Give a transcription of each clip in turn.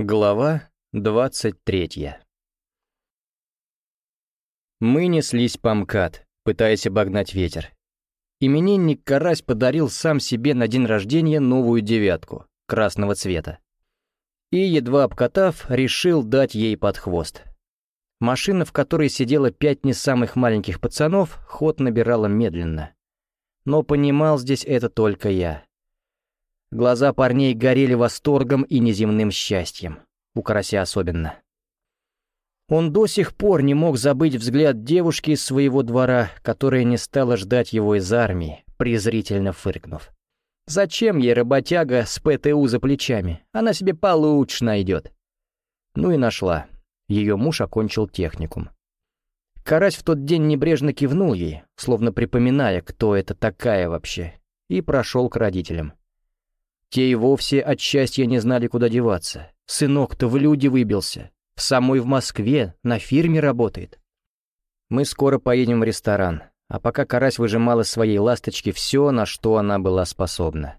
Глава двадцать третья Мы неслись по МКАД, пытаясь обогнать ветер. Именинник Карась подарил сам себе на день рождения новую девятку, красного цвета. И, едва обкатав, решил дать ей под хвост. Машина, в которой сидело пять не самых маленьких пацанов, ход набирала медленно. Но понимал здесь это только я. Глаза парней горели восторгом и неземным счастьем. У карася особенно. Он до сих пор не мог забыть взгляд девушки из своего двора, которая не стала ждать его из армии, презрительно фыркнув. Зачем ей работяга с ПТУ за плечами? Она себе получше найдет. Ну и нашла. Ее муж окончил техникум. Карась в тот день небрежно кивнул ей, словно припоминая, кто это такая вообще, и прошел к родителям. Те и вовсе от счастья не знали, куда деваться. Сынок-то в люди выбился. В самой в Москве, на фирме работает. Мы скоро поедем в ресторан, а пока Карась выжимала своей ласточки все, на что она была способна.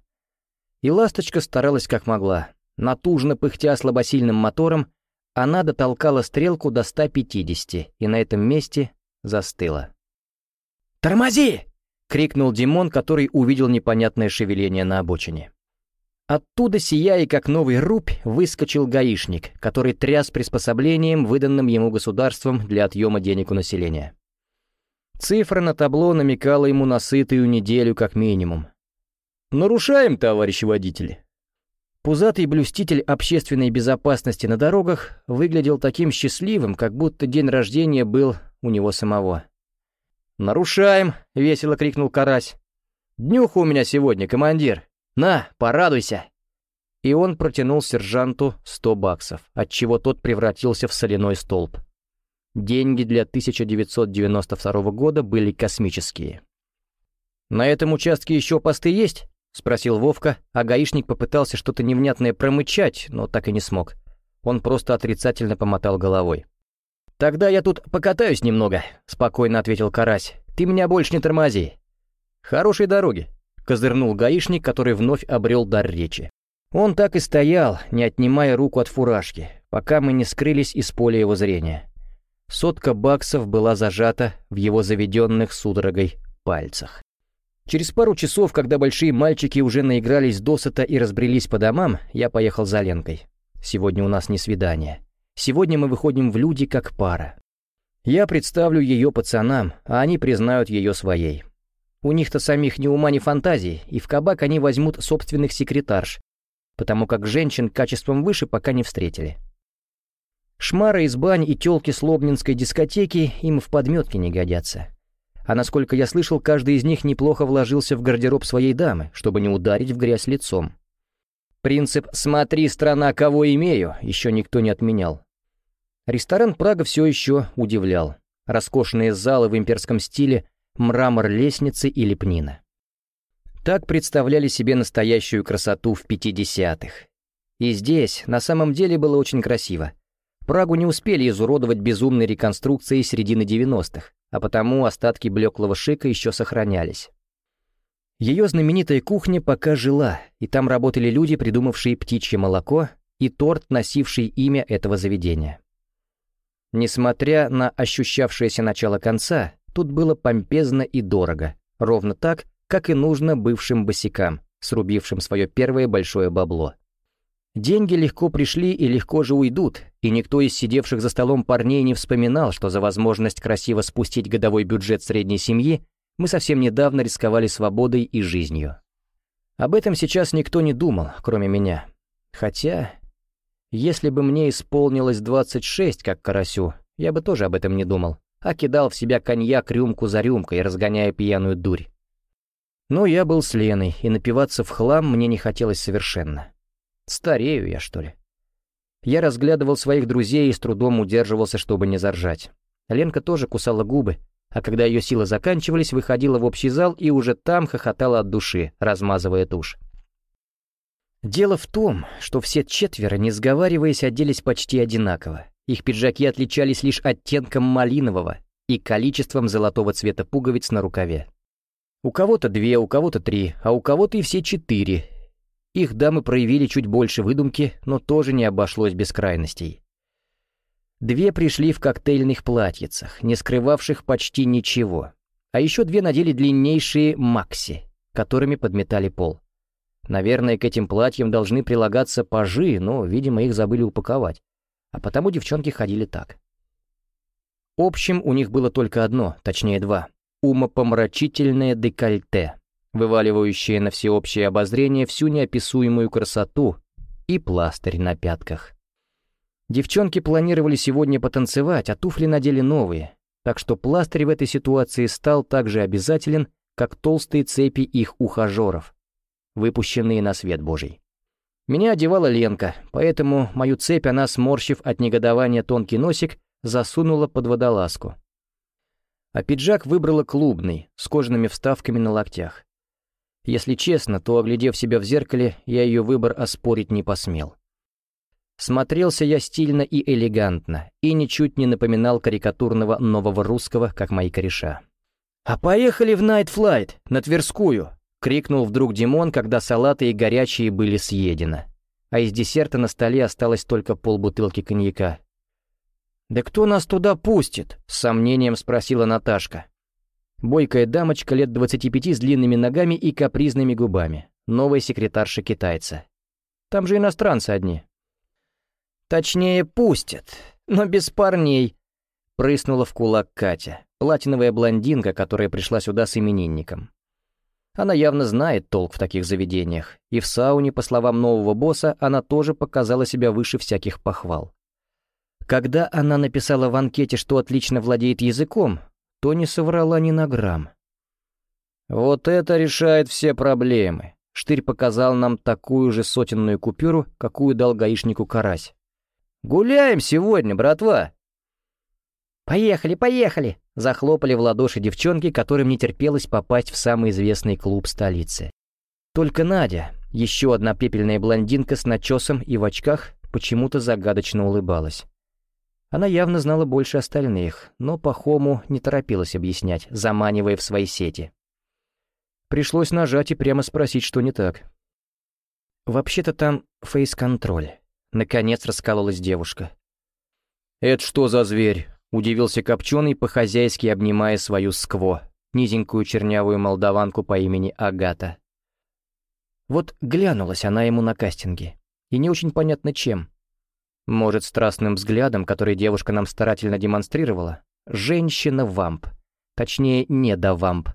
И ласточка старалась как могла. Натужно пыхтя слабосильным мотором, она дотолкала стрелку до 150 и на этом месте застыла. «Тормози!» — крикнул Димон, который увидел непонятное шевеление на обочине. Оттуда, сияя как новый рубь, выскочил гаишник, который тряс приспособлением, выданным ему государством для отъема денег у населения. Цифра на табло намекала ему на сытую неделю как минимум. «Нарушаем, товарищ водитель!» Пузатый блюститель общественной безопасности на дорогах выглядел таким счастливым, как будто день рождения был у него самого. «Нарушаем!» — весело крикнул Карась. «Днюха у меня сегодня, командир!» «На, порадуйся!» И он протянул сержанту сто баксов, отчего тот превратился в соляной столб. Деньги для 1992 года были космические. «На этом участке еще посты есть?» — спросил Вовка, а гаишник попытался что-то невнятное промычать, но так и не смог. Он просто отрицательно помотал головой. «Тогда я тут покатаюсь немного», — спокойно ответил Карась. «Ты меня больше не тормози». «Хорошей дороги», козырнул гаишник, который вновь обрел дар речи. Он так и стоял, не отнимая руку от фуражки, пока мы не скрылись из поля его зрения. Сотка баксов была зажата в его заведенных судорогой пальцах. Через пару часов, когда большие мальчики уже наигрались досыта и разбрелись по домам, я поехал за Ленкой. Сегодня у нас не свидание. Сегодня мы выходим в люди как пара. Я представлю ее пацанам, а они признают ее своей. У них-то самих ни ума, ни фантазии, и в кабак они возьмут собственных секретарш, потому как женщин качеством выше пока не встретили. Шмара из бань и тёлки с лобнинской дискотеки им в подметке не годятся. А насколько я слышал, каждый из них неплохо вложился в гардероб своей дамы, чтобы не ударить в грязь лицом. Принцип «смотри, страна, кого имею» еще никто не отменял. Ресторан «Прага» все еще удивлял. Роскошные залы в имперском стиле — мрамор лестницы и лепнина. Так представляли себе настоящую красоту в 50-х. И здесь на самом деле было очень красиво. Прагу не успели изуродовать безумной реконструкцией середины 90-х, а потому остатки блеклого шика еще сохранялись. Ее знаменитая кухня пока жила, и там работали люди, придумавшие птичье молоко и торт, носивший имя этого заведения. Несмотря на ощущавшееся начало конца, Тут было помпезно и дорого, ровно так, как и нужно бывшим босикам, срубившим свое первое большое бабло. Деньги легко пришли и легко же уйдут, и никто из сидевших за столом парней не вспоминал, что за возможность красиво спустить годовой бюджет средней семьи мы совсем недавно рисковали свободой и жизнью. Об этом сейчас никто не думал, кроме меня. Хотя, если бы мне исполнилось 26, как Карасю, я бы тоже об этом не думал а кидал в себя коньяк рюмку за рюмкой, разгоняя пьяную дурь. Но я был с Леной, и напиваться в хлам мне не хотелось совершенно. Старею я, что ли? Я разглядывал своих друзей и с трудом удерживался, чтобы не заржать. Ленка тоже кусала губы, а когда ее силы заканчивались, выходила в общий зал и уже там хохотала от души, размазывая тушь. Дело в том, что все четверо, не сговариваясь, оделись почти одинаково. Их пиджаки отличались лишь оттенком малинового и количеством золотого цвета пуговиц на рукаве. У кого-то две, у кого-то три, а у кого-то и все четыре. Их дамы проявили чуть больше выдумки, но тоже не обошлось без крайностей. Две пришли в коктейльных платьицах, не скрывавших почти ничего. А еще две надели длиннейшие макси, которыми подметали пол. Наверное, к этим платьям должны прилагаться пажи, но, видимо, их забыли упаковать. А потому девчонки ходили так. Общим у них было только одно, точнее два. Умопомрачительное декольте, вываливающее на всеобщее обозрение всю неописуемую красоту и пластырь на пятках. Девчонки планировали сегодня потанцевать, а туфли надели новые, так что пластырь в этой ситуации стал так же обязателен, как толстые цепи их ухажеров, выпущенные на свет Божий. Меня одевала Ленка, поэтому мою цепь она, сморщив от негодования тонкий носик, засунула под водолазку. А пиджак выбрала клубный, с кожаными вставками на локтях. Если честно, то, оглядев себя в зеркале, я ее выбор оспорить не посмел. Смотрелся я стильно и элегантно, и ничуть не напоминал карикатурного нового русского, как мои кореша. «А поехали в Найтфлайт, на Тверскую!» — крикнул вдруг Димон, когда салаты и горячие были съедены. А из десерта на столе осталось только полбутылки коньяка. «Да кто нас туда пустит?» — с сомнением спросила Наташка. Бойкая дамочка лет 25 с длинными ногами и капризными губами. Новая секретарша китайца. Там же иностранцы одни. Точнее, пустят, но без парней. Прыснула в кулак Катя, платиновая блондинка, которая пришла сюда с именинником. Она явно знает толк в таких заведениях, и в сауне, по словам нового босса, она тоже показала себя выше всяких похвал. Когда она написала в анкете, что отлично владеет языком, то не соврала ни на грамм. «Вот это решает все проблемы», — Штырь показал нам такую же сотенную купюру, какую дал гаишнику Карась. Гуляем сегодня, братва!» «Поехали, поехали!» — захлопали в ладоши девчонки, которым не терпелось попасть в самый известный клуб столицы. Только Надя, еще одна пепельная блондинка с начесом и в очках, почему-то загадочно улыбалась. Она явно знала больше остальных, но Пахому не торопилась объяснять, заманивая в свои сети. Пришлось нажать и прямо спросить, что не так. «Вообще-то там фейс-контроль», Наконец раскололась девушка. «Это что за зверь?» — удивился Копченый, по-хозяйски обнимая свою скво, низенькую чернявую молдаванку по имени Агата. Вот глянулась она ему на кастинге, и не очень понятно чем. Может, страстным взглядом, который девушка нам старательно демонстрировала, женщина-вамп, точнее, не-да-вамп.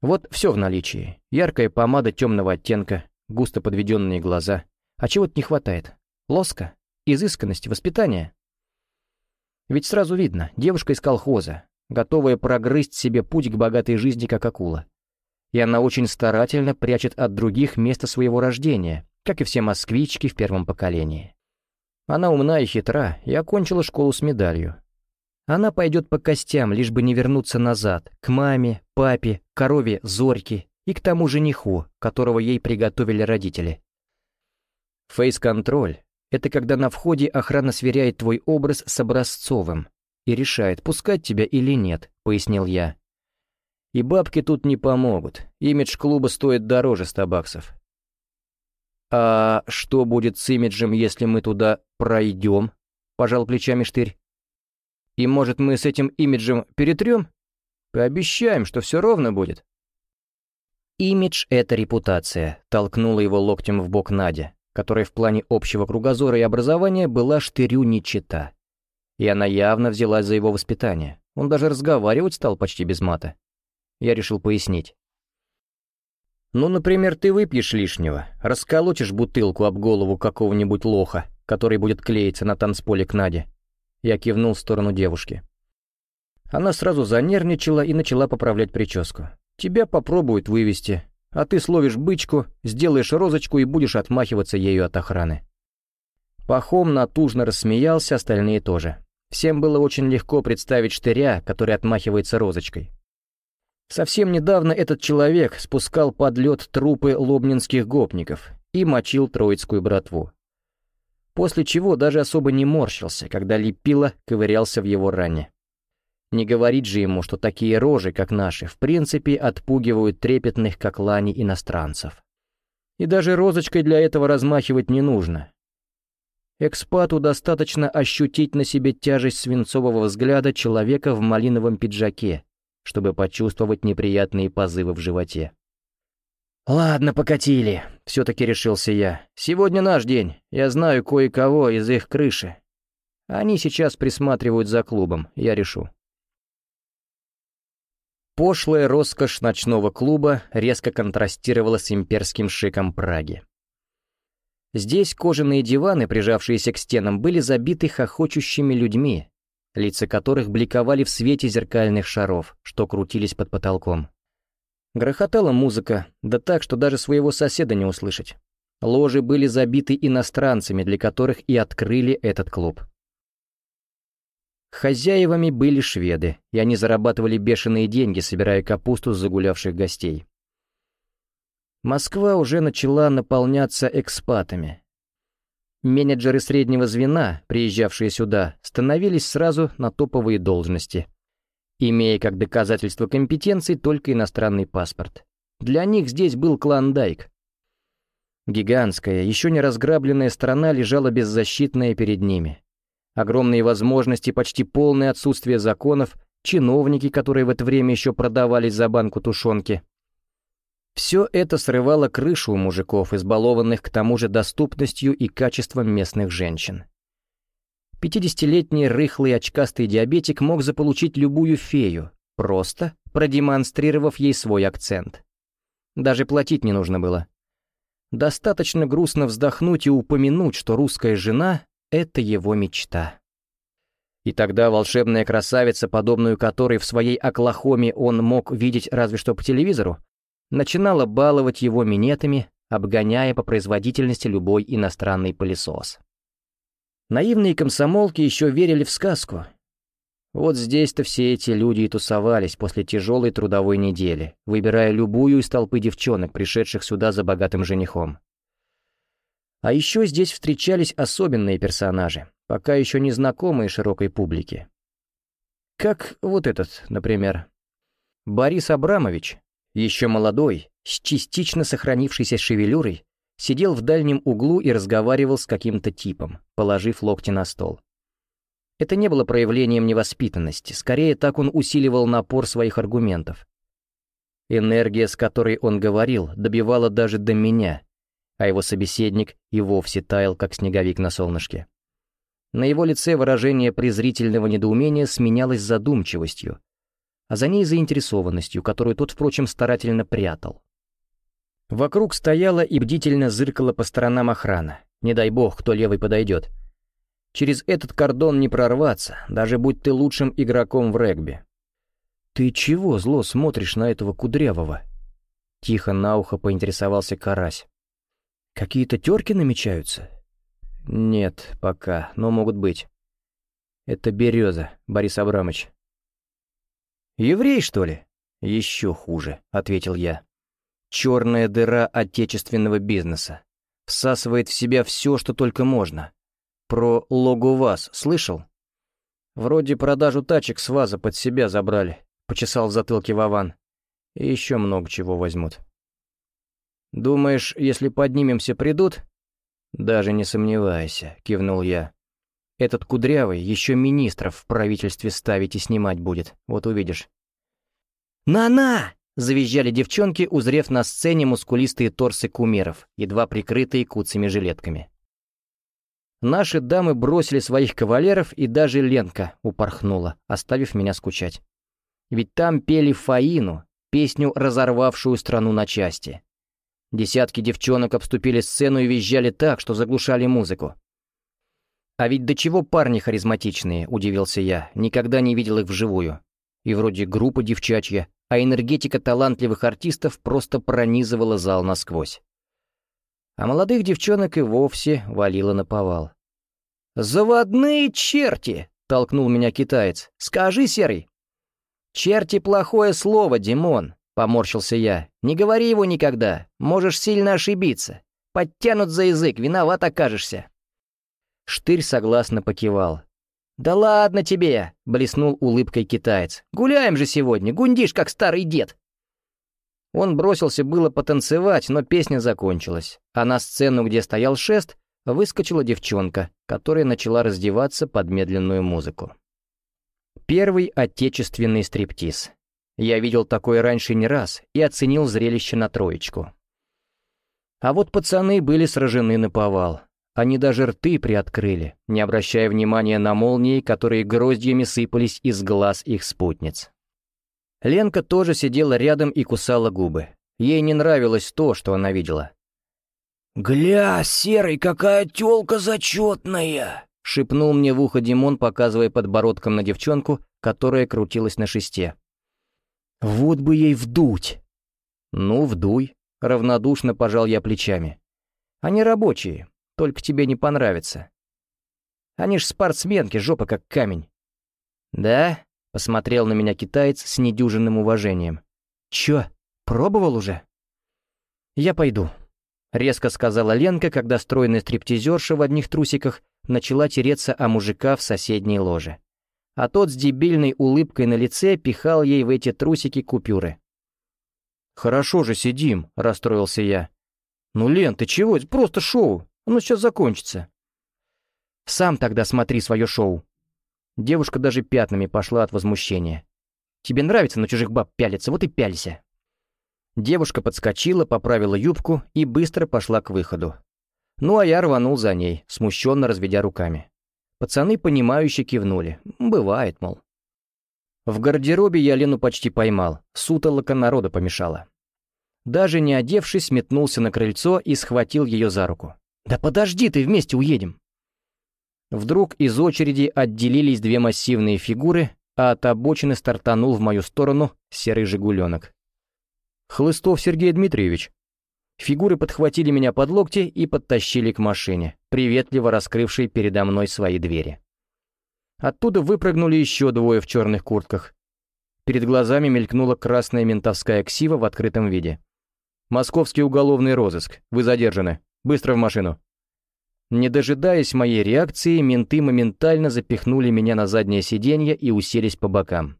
Вот все в наличии. Яркая помада темного оттенка, густо подведенные глаза — а чего-то не хватает. Лоска, изысканность, воспитание. Ведь сразу видно, девушка из колхоза, готовая прогрызть себе путь к богатой жизни, как акула. И она очень старательно прячет от других место своего рождения, как и все москвички в первом поколении. Она умна и хитра, и окончила школу с медалью. Она пойдет по костям, лишь бы не вернуться назад, к маме, папе, корове Зорьке и к тому жениху, которого ей приготовили родители. Фейс-контроль — это когда на входе охрана сверяет твой образ с образцовым и решает, пускать тебя или нет, пояснил я. И бабки тут не помогут, имидж клуба стоит дороже ста баксов. «А что будет с имиджем, если мы туда пройдем?» — пожал плечами Штырь. «И может мы с этим имиджем перетрем? Пообещаем, что все ровно будет». «Имидж — это репутация», — толкнула его локтем в бок Надя которая в плане общего кругозора и образования была штырю не чита. И она явно взялась за его воспитание. Он даже разговаривать стал почти без мата. Я решил пояснить. «Ну, например, ты выпьешь лишнего, расколотишь бутылку об голову какого-нибудь лоха, который будет клеиться на танцполе к Наде». Я кивнул в сторону девушки. Она сразу занервничала и начала поправлять прическу. «Тебя попробуют вывести, а ты словишь бычку, сделаешь розочку и будешь отмахиваться ею от охраны». Пахом натужно рассмеялся, остальные тоже. Всем было очень легко представить штыря, который отмахивается розочкой. Совсем недавно этот человек спускал под лед трупы лобнинских гопников и мочил троицкую братву. После чего даже особо не морщился, когда лепило ковырялся в его ране. Не говорить же ему, что такие рожи, как наши, в принципе отпугивают трепетных, как лани, иностранцев. И даже розочкой для этого размахивать не нужно. Экспату достаточно ощутить на себе тяжесть свинцового взгляда человека в малиновом пиджаке, чтобы почувствовать неприятные позывы в животе. «Ладно, покатили», — все-таки решился я. «Сегодня наш день. Я знаю кое-кого из их крыши. Они сейчас присматривают за клубом, я решу». Пошлая роскошь ночного клуба резко контрастировала с имперским шиком Праги. Здесь кожаные диваны, прижавшиеся к стенам, были забиты хохочущими людьми, лица которых бликовали в свете зеркальных шаров, что крутились под потолком. Грохотала музыка, да так, что даже своего соседа не услышать. Ложи были забиты иностранцами, для которых и открыли этот клуб. Хозяевами были шведы, и они зарабатывали бешеные деньги, собирая капусту с загулявших гостей. Москва уже начала наполняться экспатами. Менеджеры среднего звена, приезжавшие сюда, становились сразу на топовые должности, имея как доказательство компетенции только иностранный паспорт. Для них здесь был клондайк. Гигантская, еще не разграбленная страна лежала беззащитная перед ними. Огромные возможности, почти полное отсутствие законов, чиновники, которые в это время еще продавались за банку тушенки — все это срывало крышу у мужиков, избалованных к тому же доступностью и качеством местных женщин. Пятидесятилетний рыхлый очкастый диабетик мог заполучить любую фею, просто продемонстрировав ей свой акцент. Даже платить не нужно было. Достаточно грустно вздохнуть и упомянуть, что русская жена — это его мечта. И тогда волшебная красавица, подобную которой в своей Оклахоме он мог видеть разве что по телевизору, начинала баловать его минетами, обгоняя по производительности любой иностранный пылесос. Наивные комсомолки еще верили в сказку. Вот здесь-то все эти люди и тусовались после тяжелой трудовой недели, выбирая любую из толпы девчонок, пришедших сюда за богатым женихом. А еще здесь встречались особенные персонажи, пока еще не знакомые широкой публике. Как вот этот, например. Борис Абрамович, еще молодой, с частично сохранившейся шевелюрой, сидел в дальнем углу и разговаривал с каким-то типом, положив локти на стол. Это не было проявлением невоспитанности, скорее так он усиливал напор своих аргументов. Энергия, с которой он говорил, добивала даже до меня, а его собеседник и вовсе таял, как снеговик на солнышке. На его лице выражение презрительного недоумения сменялось задумчивостью, а за ней заинтересованностью, которую тот, впрочем, старательно прятал. Вокруг стояла и бдительно зыркала по сторонам охрана. Не дай бог, кто левый подойдет. Через этот кордон не прорваться, даже будь ты лучшим игроком в регби. «Ты чего зло смотришь на этого кудрявого?» Тихо на ухо поинтересовался Карась. «Какие-то терки намечаются?» «Нет, пока, но могут быть». «Это Береза, Борис Абрамович. «Еврей, что ли?» «Еще хуже», — ответил я. «Черная дыра отечественного бизнеса. Всасывает в себя все, что только можно. Про Логуваз слышал?» «Вроде продажу тачек с ВАЗа под себя забрали», — почесал в затылке Вован. «И еще много чего возьмут». «Думаешь, если поднимемся, придут?» «Даже не сомневайся», — кивнул я. Этот кудрявый еще министров в правительстве ставить и снимать будет, вот увидишь. «На-на!» — завизжали девчонки, узрев на сцене мускулистые торсы кумиров, едва прикрытые куцами жилетками. Наши дамы бросили своих кавалеров, и даже Ленка упорхнула, оставив меня скучать. Ведь там пели Фаину, песню, разорвавшую страну на части. Десятки девчонок обступили сцену и визжали так, что заглушали музыку. «А ведь до чего парни харизматичные», — удивился я, никогда не видел их вживую. И вроде группа девчачья, а энергетика талантливых артистов просто пронизывала зал насквозь. А молодых девчонок и вовсе валила на повал. «Заводные черти!» — толкнул меня китаец. «Скажи, Серый!» «Черти — плохое слово, Димон!» — поморщился я. «Не говори его никогда, можешь сильно ошибиться. Подтянут за язык, виноват окажешься». Штырь согласно покивал. «Да ладно тебе!» — блеснул улыбкой китаец. «Гуляем же сегодня, гундишь, как старый дед!» Он бросился было потанцевать, но песня закончилась, а на сцену, где стоял шест, выскочила девчонка, которая начала раздеваться под медленную музыку. Первый отечественный стриптиз. Я видел такое раньше не раз и оценил зрелище на троечку. А вот пацаны были сражены на повал. Они даже рты приоткрыли, не обращая внимания на молнии, которые гроздьями сыпались из глаз их спутниц. Ленка тоже сидела рядом и кусала губы. Ей не нравилось то, что она видела. «Гля, Серый, какая тёлка зачетная!» — шепнул мне в ухо Димон, показывая подбородком на девчонку, которая крутилась на шесте. «Вот бы ей вдуть!» «Ну, вдуй», — равнодушно пожал я плечами. «Они рабочие, только тебе не понравится. Они ж спортсменки, жопа как камень». «Да?» — посмотрел на меня китаец с недюжинным уважением. «Чё, пробовал уже?» «Я пойду», — резко сказала Ленка, когда стройная стриптизерша в одних трусиках начала тереться о мужика в соседней ложе. А тот с дебильной улыбкой на лице пихал ей в эти трусики купюры. «Хорошо же сидим», — расстроился я. «Ну, Лен, ты чего? Это просто шоу. Оно сейчас закончится». «Сам тогда смотри свое шоу». Девушка даже пятнами пошла от возмущения. «Тебе нравится на чужих баб пялиться, вот и пялься». Девушка подскочила, поправила юбку и быстро пошла к выходу. Ну а я рванул за ней, смущенно разведя руками. Пацаны, понимающе кивнули. Бывает, мол. В гардеробе я Лену почти поймал, сутолока народа помешала. Даже не одевшись, метнулся на крыльцо и схватил ее за руку. «Да подожди ты, вместе уедем!» Вдруг из очереди отделились две массивные фигуры, а от обочины стартанул в мою сторону серый «Жигуленок». «Хлыстов Сергей Дмитриевич». Фигуры подхватили меня под локти и подтащили к машине, приветливо раскрывшей передо мной свои двери. Оттуда выпрыгнули еще двое в черных куртках. Перед глазами мелькнула красная ментовская ксива в открытом виде. «Московский уголовный розыск. Вы задержаны. Быстро в машину». Не дожидаясь моей реакции, менты моментально запихнули меня на заднее сиденье и уселись по бокам.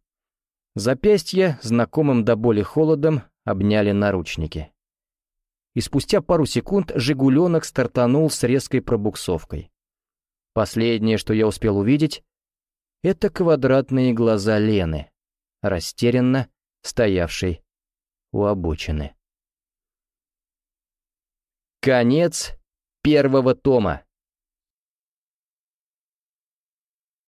Запястья, знакомым до боли холодом, обняли наручники. И спустя пару секунд «Жигуленок» стартанул с резкой пробуксовкой. Последнее, что я успел увидеть, это квадратные глаза Лены, растерянно стоявшей у обочины. Конец первого тома.